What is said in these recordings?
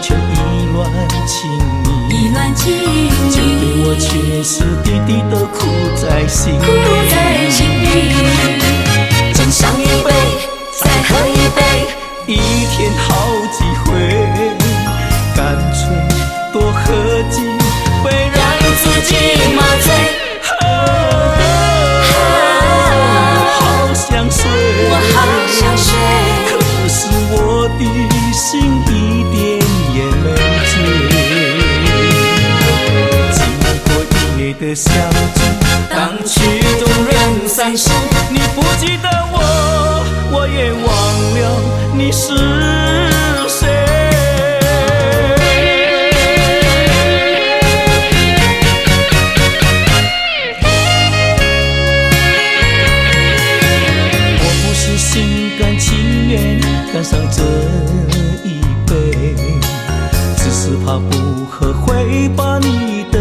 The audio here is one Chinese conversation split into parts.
却意乱情迷就对我确实滴滴的苦在心里。在心里。一杯再喝一杯一天好几回。的相聚，当曲终人散时，你不记得我，我也忘了你是谁。我不是心甘情愿干上这一杯，只是怕不喝会把你的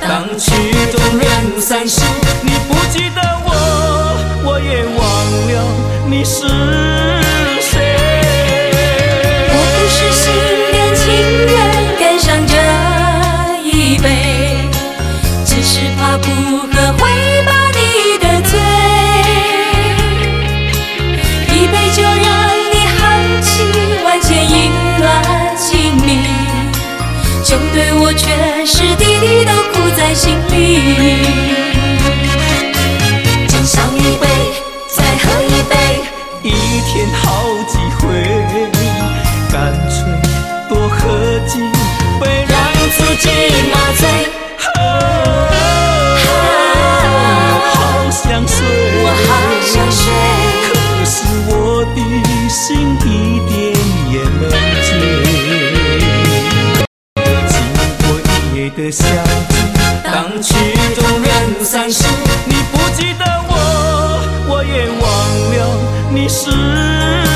当曲终人散时，你不记得我，我也忘了你是心里。斟上一杯，再喝一杯。一天好几回，干脆多喝几杯，让自己麻醉。好想睡，我好想睡，可是我的心一点也没醉。经过一夜的相聚，当曲终人散时，你不记得我，我也忘了你是。